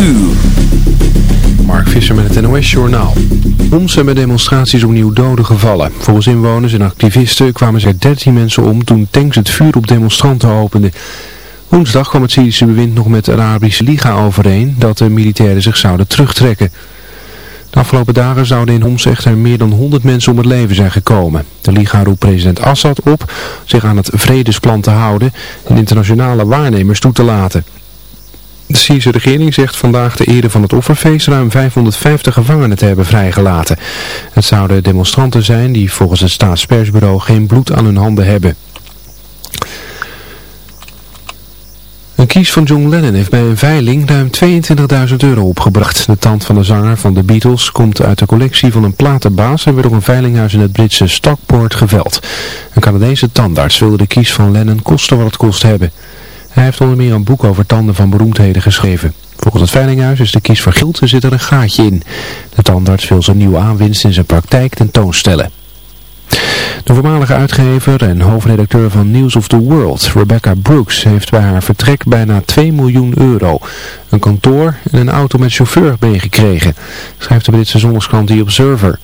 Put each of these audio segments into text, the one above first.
uur. Mark Visser met het NOS Journaal. Homs hebben demonstraties opnieuw doden gevallen. Volgens inwoners en activisten kwamen er 13 mensen om toen tanks het vuur op demonstranten openden. Woensdag kwam het Syrische bewind nog met de Arabische Liga overeen dat de militairen zich zouden terugtrekken. De afgelopen dagen zouden in Homs echter meer dan 100 mensen om het leven zijn gekomen. De Liga roept president Assad op zich aan het vredesplan te houden en internationale waarnemers toe te laten. De Syrische regering zegt vandaag de ere van het offerfeest ruim 550 gevangenen te hebben vrijgelaten. Het zouden demonstranten zijn die volgens het staatspersbureau geen bloed aan hun handen hebben. Een kies van John Lennon heeft bij een veiling ruim 22.000 euro opgebracht. De tand van de zanger van de Beatles komt uit de collectie van een platenbaas en werd op een veilinghuis in het Britse Stockport geveld. Een Canadese tandarts wilde de kies van Lennon kosten wat het kost hebben. Hij heeft onder meer een boek over tanden van beroemdheden geschreven. Volgens het veilinghuis is de kies vergild en zit er een gaatje in. De tandarts wil zijn nieuwe aanwinst in zijn praktijk tentoonstellen. De voormalige uitgever en hoofdredacteur van News of the World, Rebecca Brooks, heeft bij haar vertrek bijna 2 miljoen euro, een kantoor en een auto met chauffeur meegekregen, schrijft de Britse zondagskrant The Observer.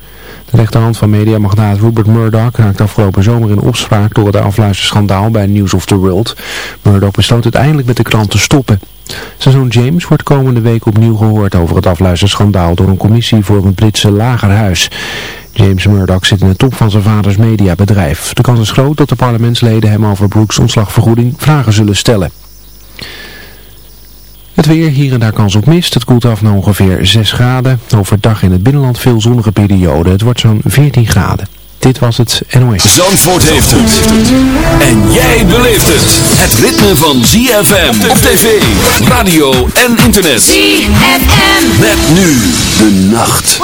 De rechterhand van mediamagnaat Rupert Murdoch raakte afgelopen zomer in opspraak door het afluisterschandaal bij News of the World. Murdoch besloot uiteindelijk met de krant te stoppen. Zijn zoon James wordt komende week opnieuw gehoord over het afluisterschandaal door een commissie voor een Britse lagerhuis. James Murdoch zit in de top van zijn vaders mediabedrijf. De kans is groot dat de parlementsleden hem over Brooks ontslagvergoeding vragen zullen stellen. Het weer, hier en daar kans op mist. Het koelt af naar ongeveer 6 graden. Overdag in het binnenland veel zonnige periode. Het wordt zo'n 14 graden. Dit was het NOS. Zandvoort heeft het. En jij beleeft het. Het ritme van ZFM op tv, radio en internet. ZFM. Met nu de nacht.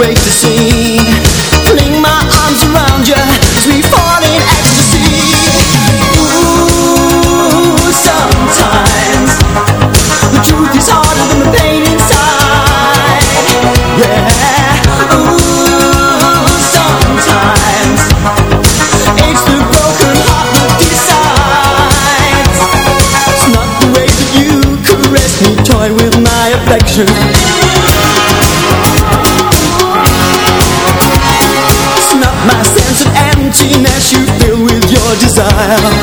Wait to see. Fling my arms around you down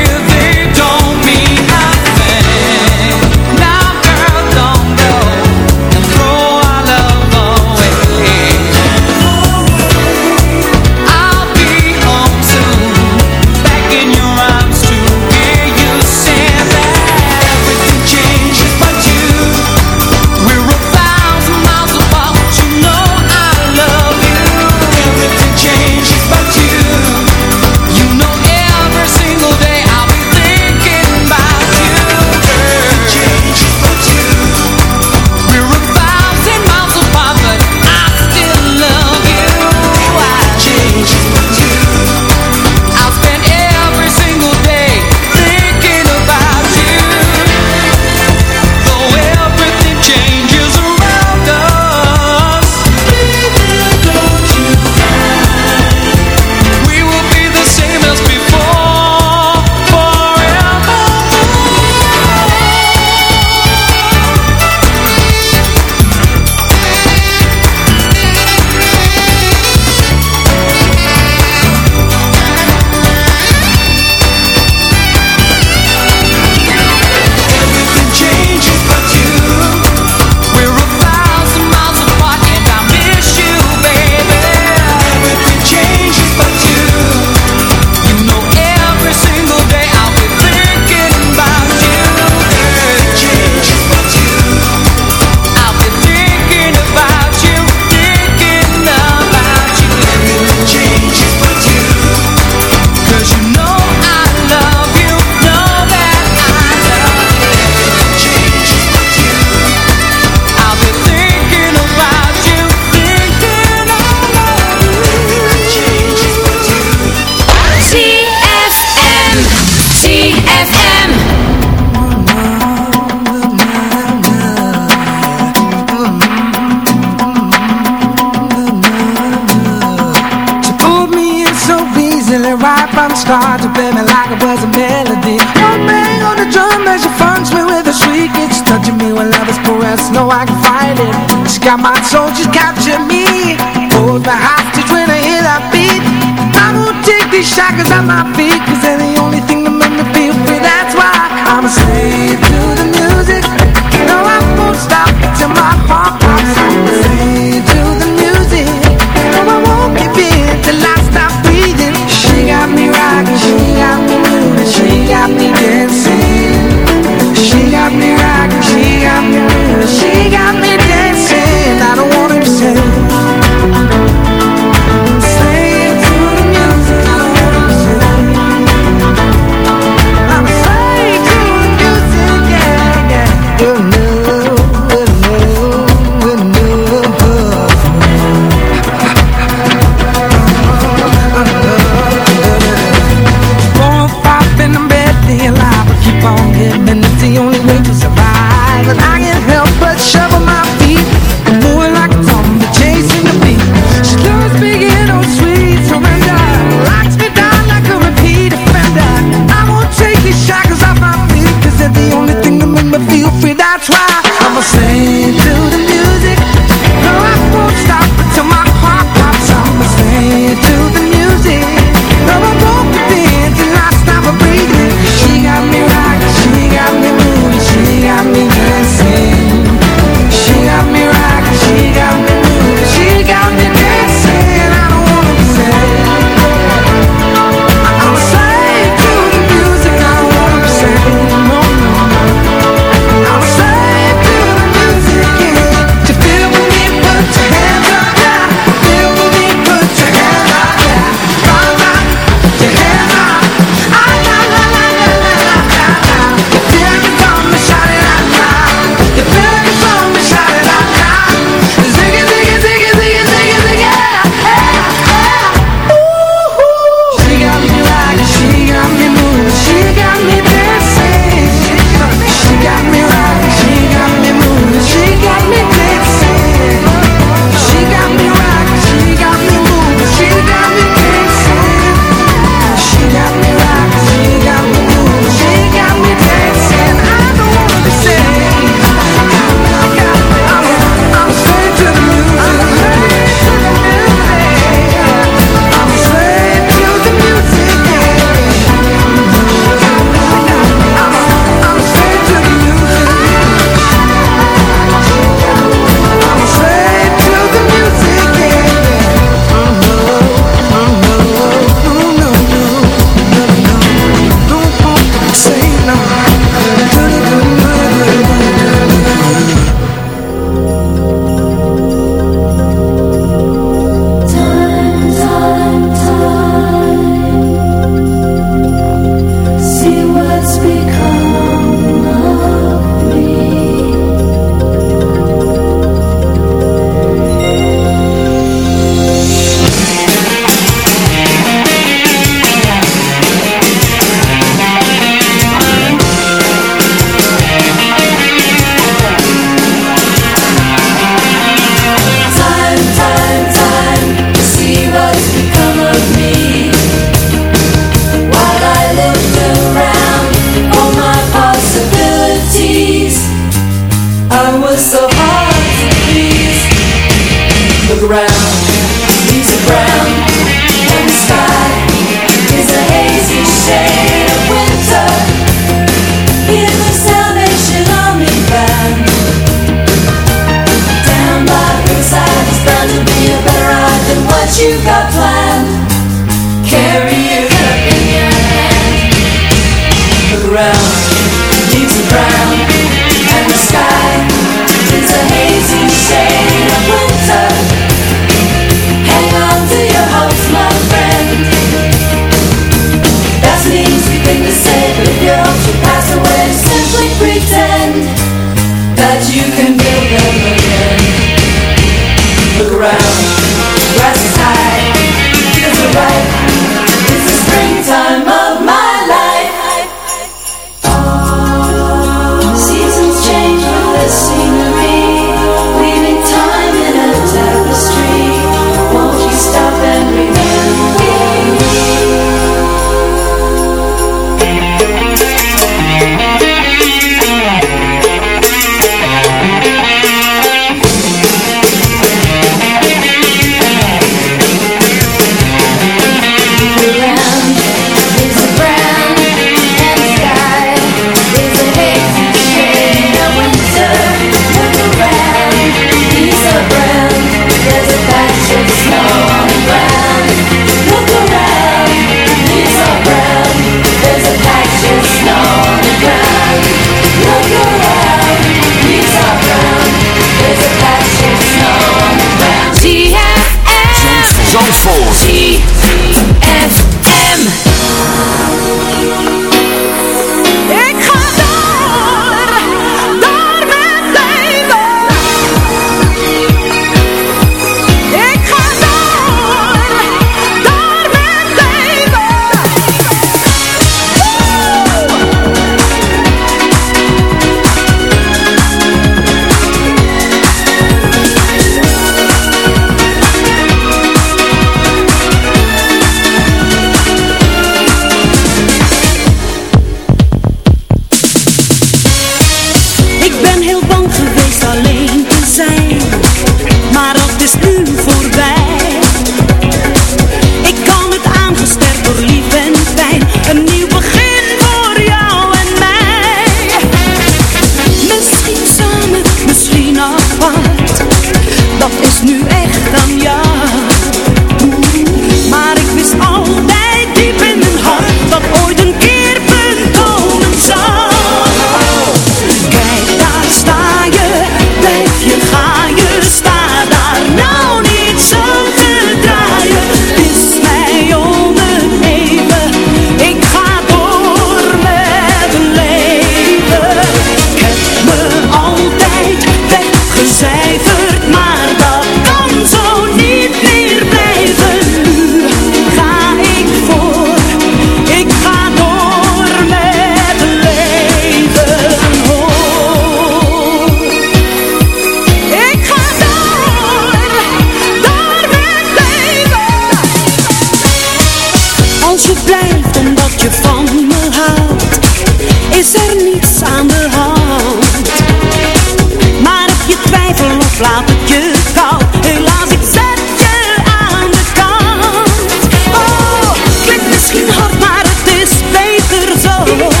또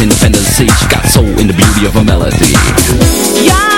in the fantasy She got soul in the beauty of a melody. Yeah.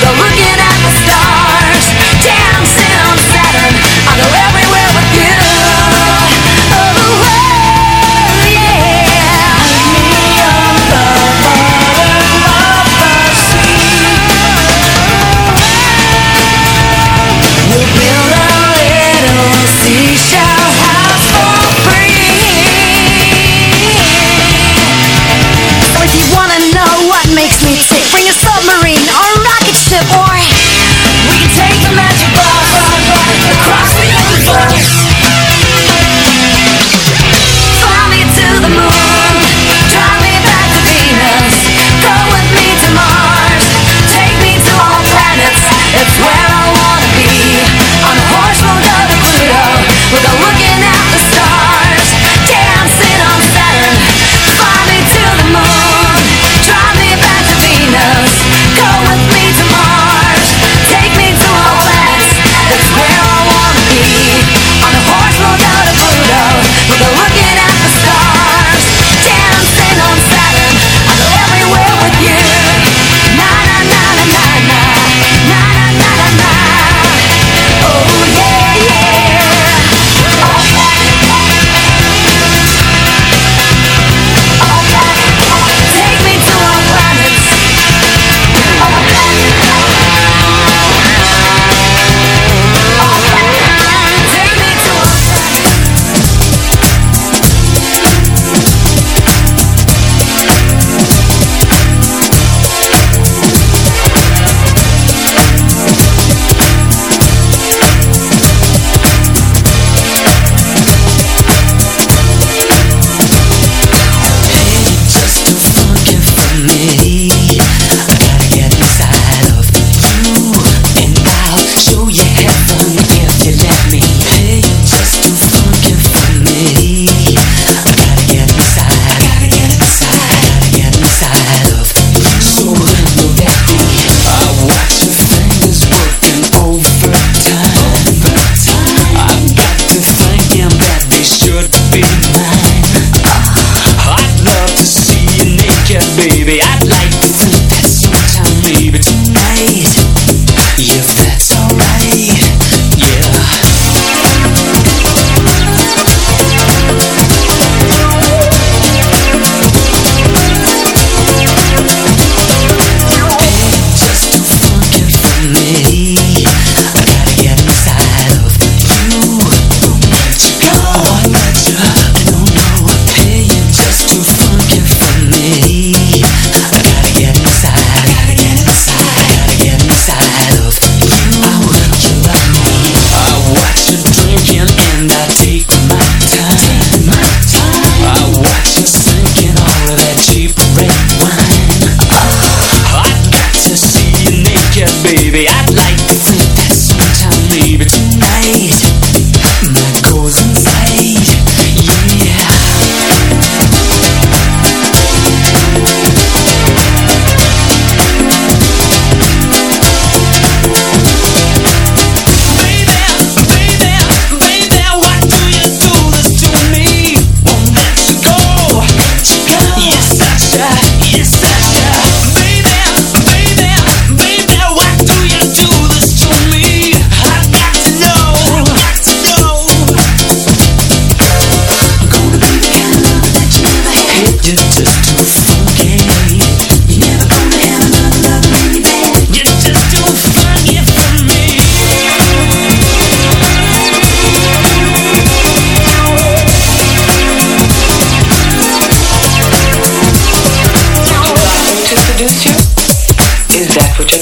the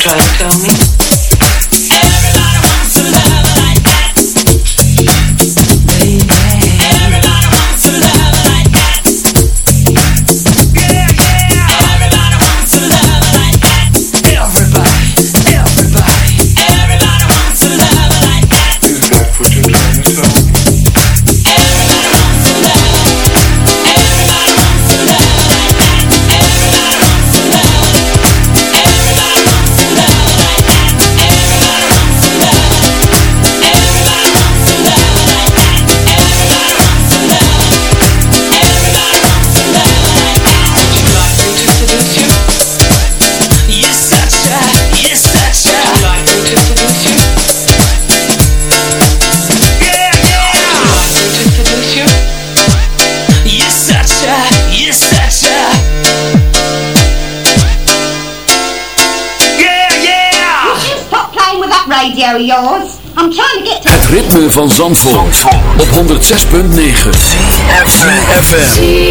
Perfecto. I'm trying to get... Het ritme van Zandvoort, op 106.9 CFFM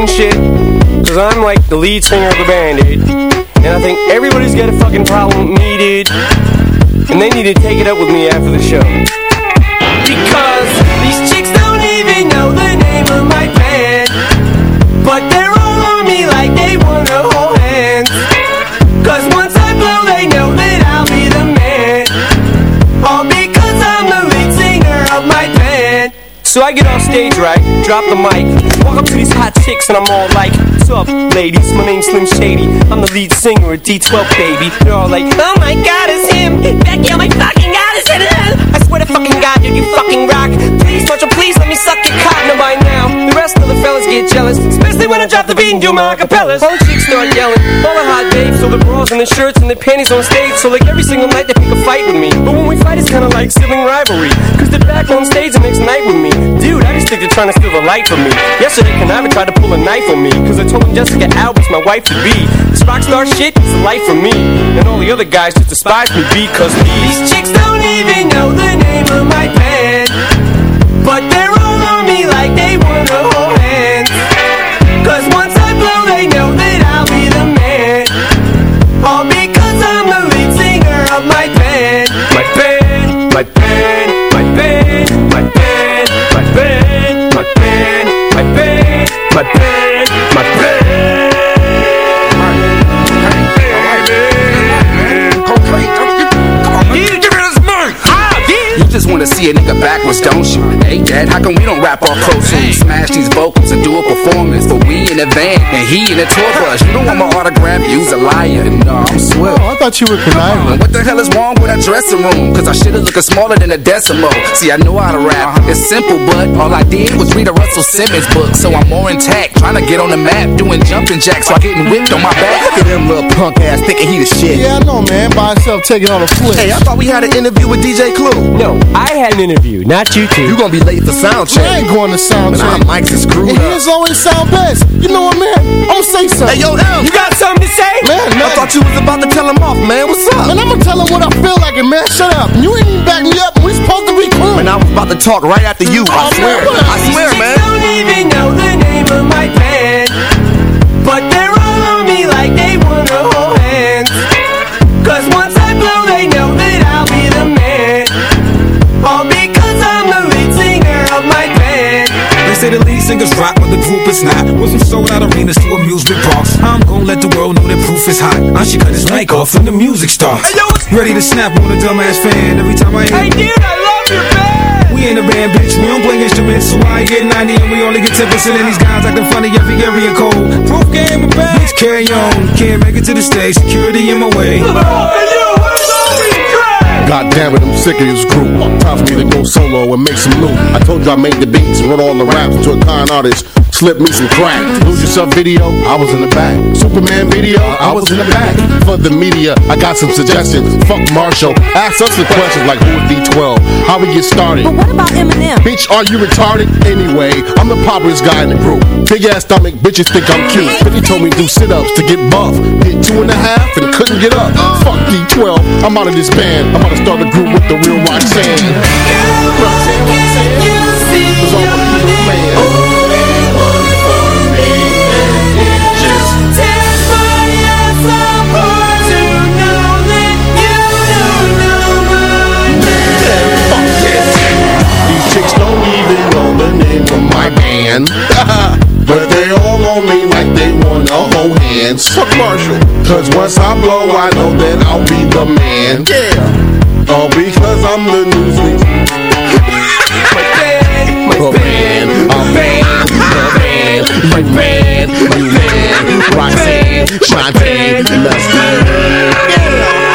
bouncing shit, cause I'm like the lead singer of the band, dude. And I think everybody's got a fucking problem dude. And they need to take it up with me after the show. So I get on stage, right? Drop the mic. Walk up to these hot chicks and I'm all like, What's up, ladies? My name's Slim Shady. I'm the lead singer of D12, baby. They're all like, Oh my god, it's him. Becky, oh my fucking god, it's him. I swear to fucking god, dude, you fucking rock. Please, Marshall, please get jealous. Especially when I drop the beat and do my acapellas. All the chicks start yelling. All the hot babes, so the bras and the shirts and the panties on stage. So like every single night they pick a fight with me. But when we fight, it's kinda like sibling rivalry. Cause they're back on stage the next night with me. Dude, I just think they're trying to steal the light from me. Yesterday, Canava tried to pull a knife on me. Cause I told him Jessica Alba's my wife to be. This rock star shit is the life for me. And all the other guys just despise me because these chicks don't even know the name of my band. But they're all on me like they raw protein. Smash these vocals in the van and he in the tour bus. You don't want my autograph, you's a liar. No, uh, I'm swell. Oh, I thought you were conniving. What the hell is wrong with that dressing room? Cause I should've looking smaller than a decimal. See, I know how to rap. It's simple, but all I did was read a Russell Simmons book. So I'm more intact, trying to get on the map, doing jumping jacks while getting whipped on my back. Look at them little punk ass thinking he the shit. Yeah, I know, man. By himself taking on a flip. Hey, I thought we had an interview with DJ Clue. No, I had an interview, not you two. You gonna be late for sound check. I ain't going to sound Man, our check. mics is screwed And up. his always sound best. You know what, man? I'm gonna say something. Hey, yo, L. You got something to say? man, I thought you was about to tell him off, man. What's up? Man, I'm gonna tell him what I feel like, and man, shut up. You ain't even back me up. We supposed to be cool. Man, I was about to talk right after you. I Oh, swear. man. I swear, Chicks man. don't even know the name of my band. But they're singers rock, but the group is not. Went from sold out arenas to amusement parks. I'm gonna let the world know that proof is hot. I should cut his mic off when the music starts. Ready to snap on a dumbass fan every time I Hey dude, I love your band. We in a band, bitch. We don't play instruments, so I get 90 and we only get 10% of these guys acting funny every area code. Proof game, my bad. Bitch, carry on. Can't make it to the stage. Security in my way. Hey, yo, where's all these tracks? God damn it, I'm sick of this group. Time for me to go solo and make some loot. I told you I made the beats and wrote all the raps to a con artist. Slip me some crack. Lose yourself video, I was in the back. Superman video, I was in the back. For the media, I got some suggestions. Fuck Marshall. Ask us the questions like who is D12? How we get started? But what about Eminem? Bitch, are you retarded? Anyway, I'm the poppiest guy in the group. Big ass stomach, bitches think I'm cute. 50 told me do sit ups to get buff. Did two and a half and couldn't get up. Fuck D12, I'm out of this band. I'm about to start a group with the real Roxanne. Girl, Roxanne, You see all for me to know that you don't know my name. These chicks don't even know the name of my band. but they all on me like they wanna hold hands. Fuck Marshall. Cause once I blow, I know that I'll be the man. Yeah. All because I'm the newsweek. My band, my band, a band, a band, you man, you man, Roxanne, Shantae, let's go.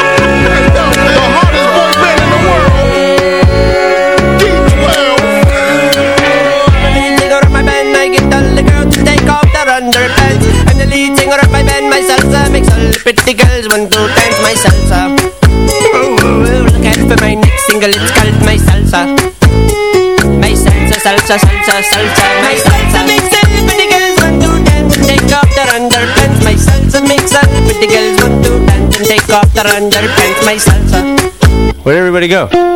Salsa makes the pretty girls want to dance my salsa. Ooh, look out for my next single, it's called my salsa. My salsa, salsa, salsa, salsa, my salsa makes all the pretty girls want to dance and take off their underpants. My salsa makes all the pretty girls want to dance and take off their underpants. My salsa. Where'd everybody go?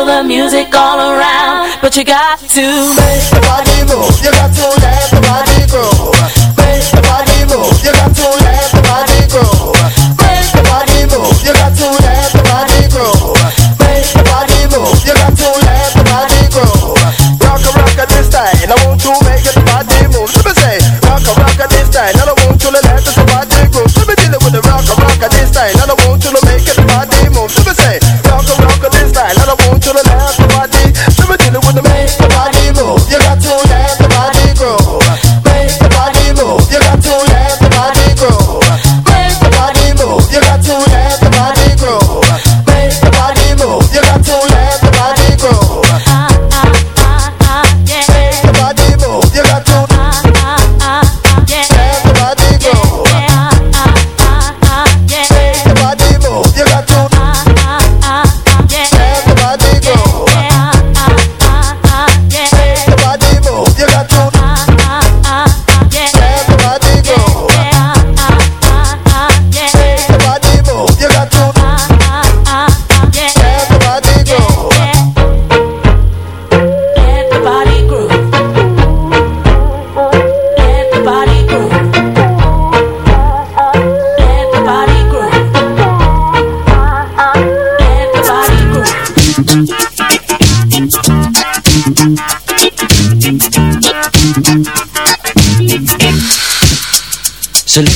feel the music all around, but you got to make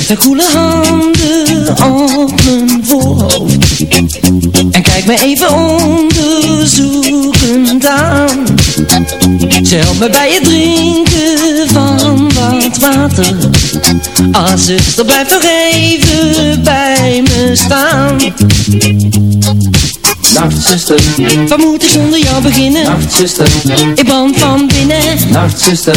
Haar koele handen op mijn voorhoofd En kijkt me even onderzoekend aan. Ze helpt me bij het drinken van wat water. Ah zuster blijf nog even bij me staan. Nachtzuster, Wat moet ik zonder jou beginnen? Nachtzuster, Ik brand van binnen. Nachtzuster,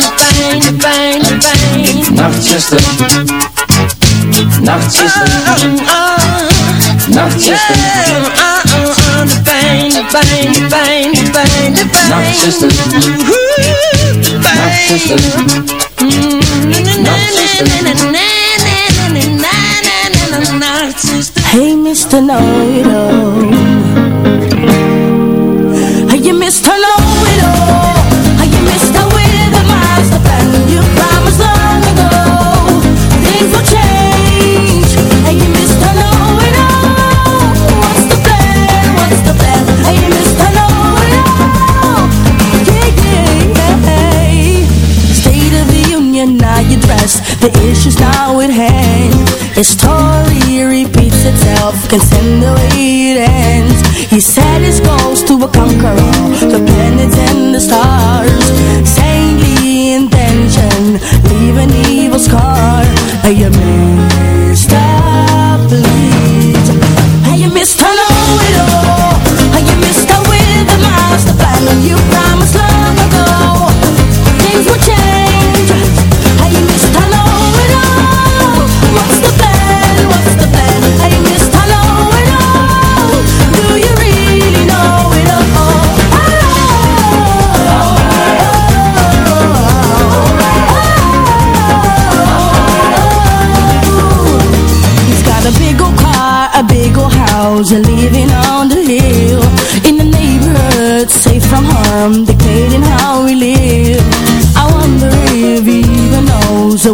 de pijn, de pijn, de pijn, de pijn. Nachtzuster, Nachtzuster, Nachtzuster, De pijn, de pijn, de pijn, de pijn, de pijn. Nachtzuster, Nachtzuster, Hey, Mr. Know-it-all Can send the way it ends. He set his goals to conquer all The planets and the stars. Saintly intention Leave an evil scar. Hey, you and living on the hill. In the neighborhood, safe from harm, dictating how we live. I wonder if he even knows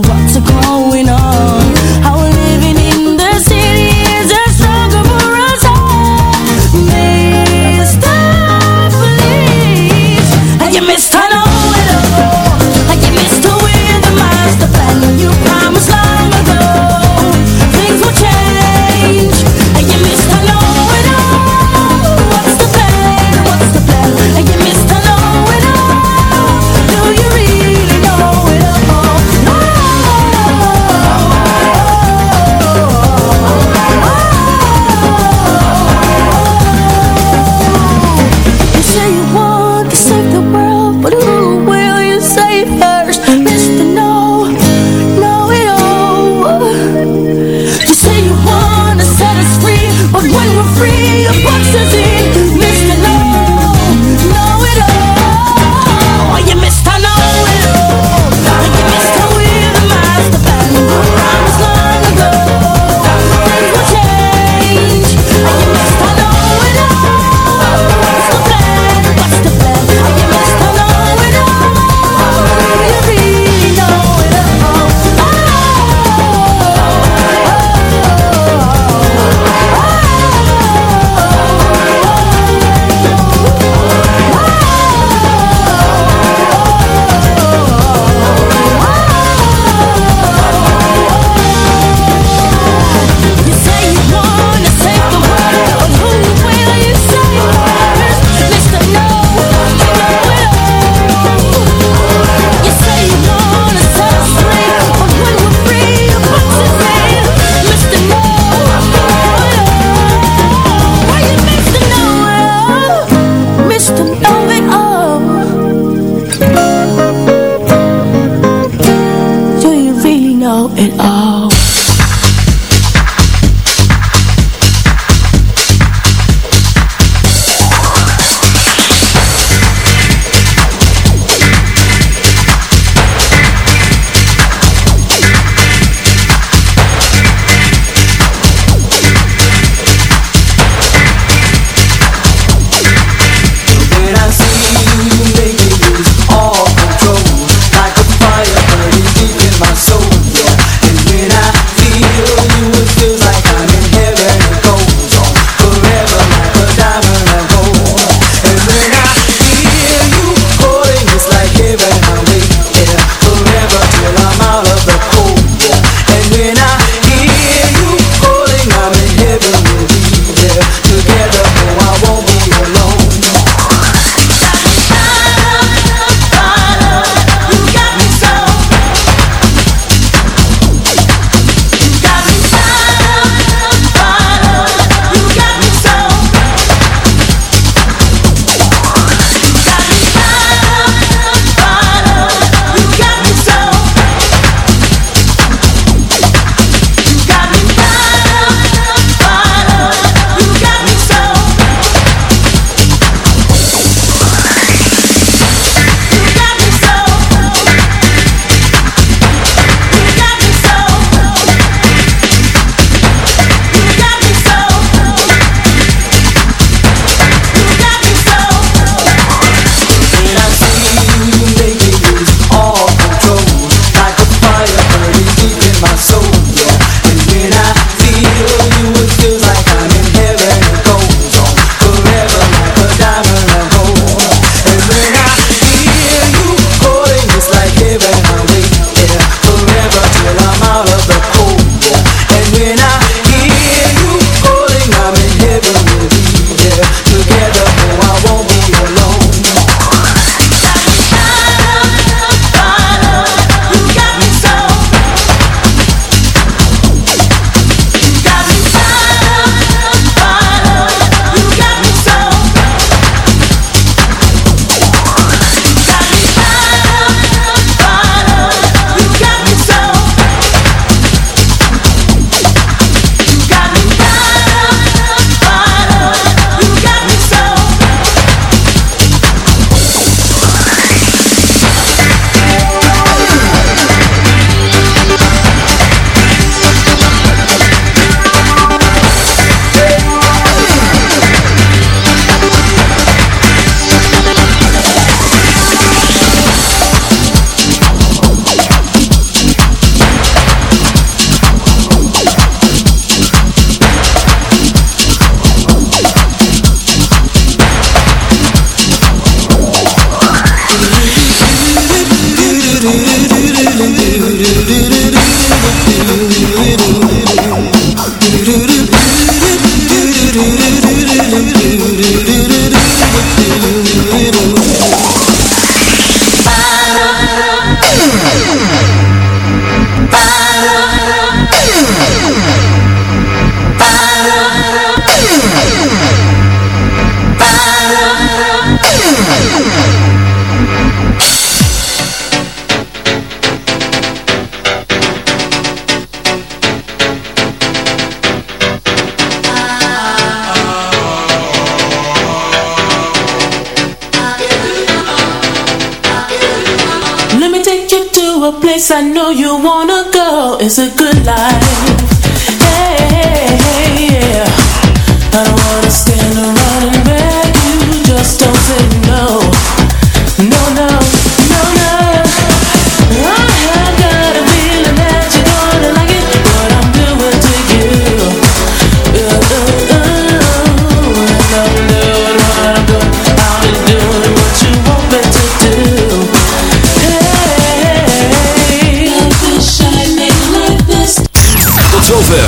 It's a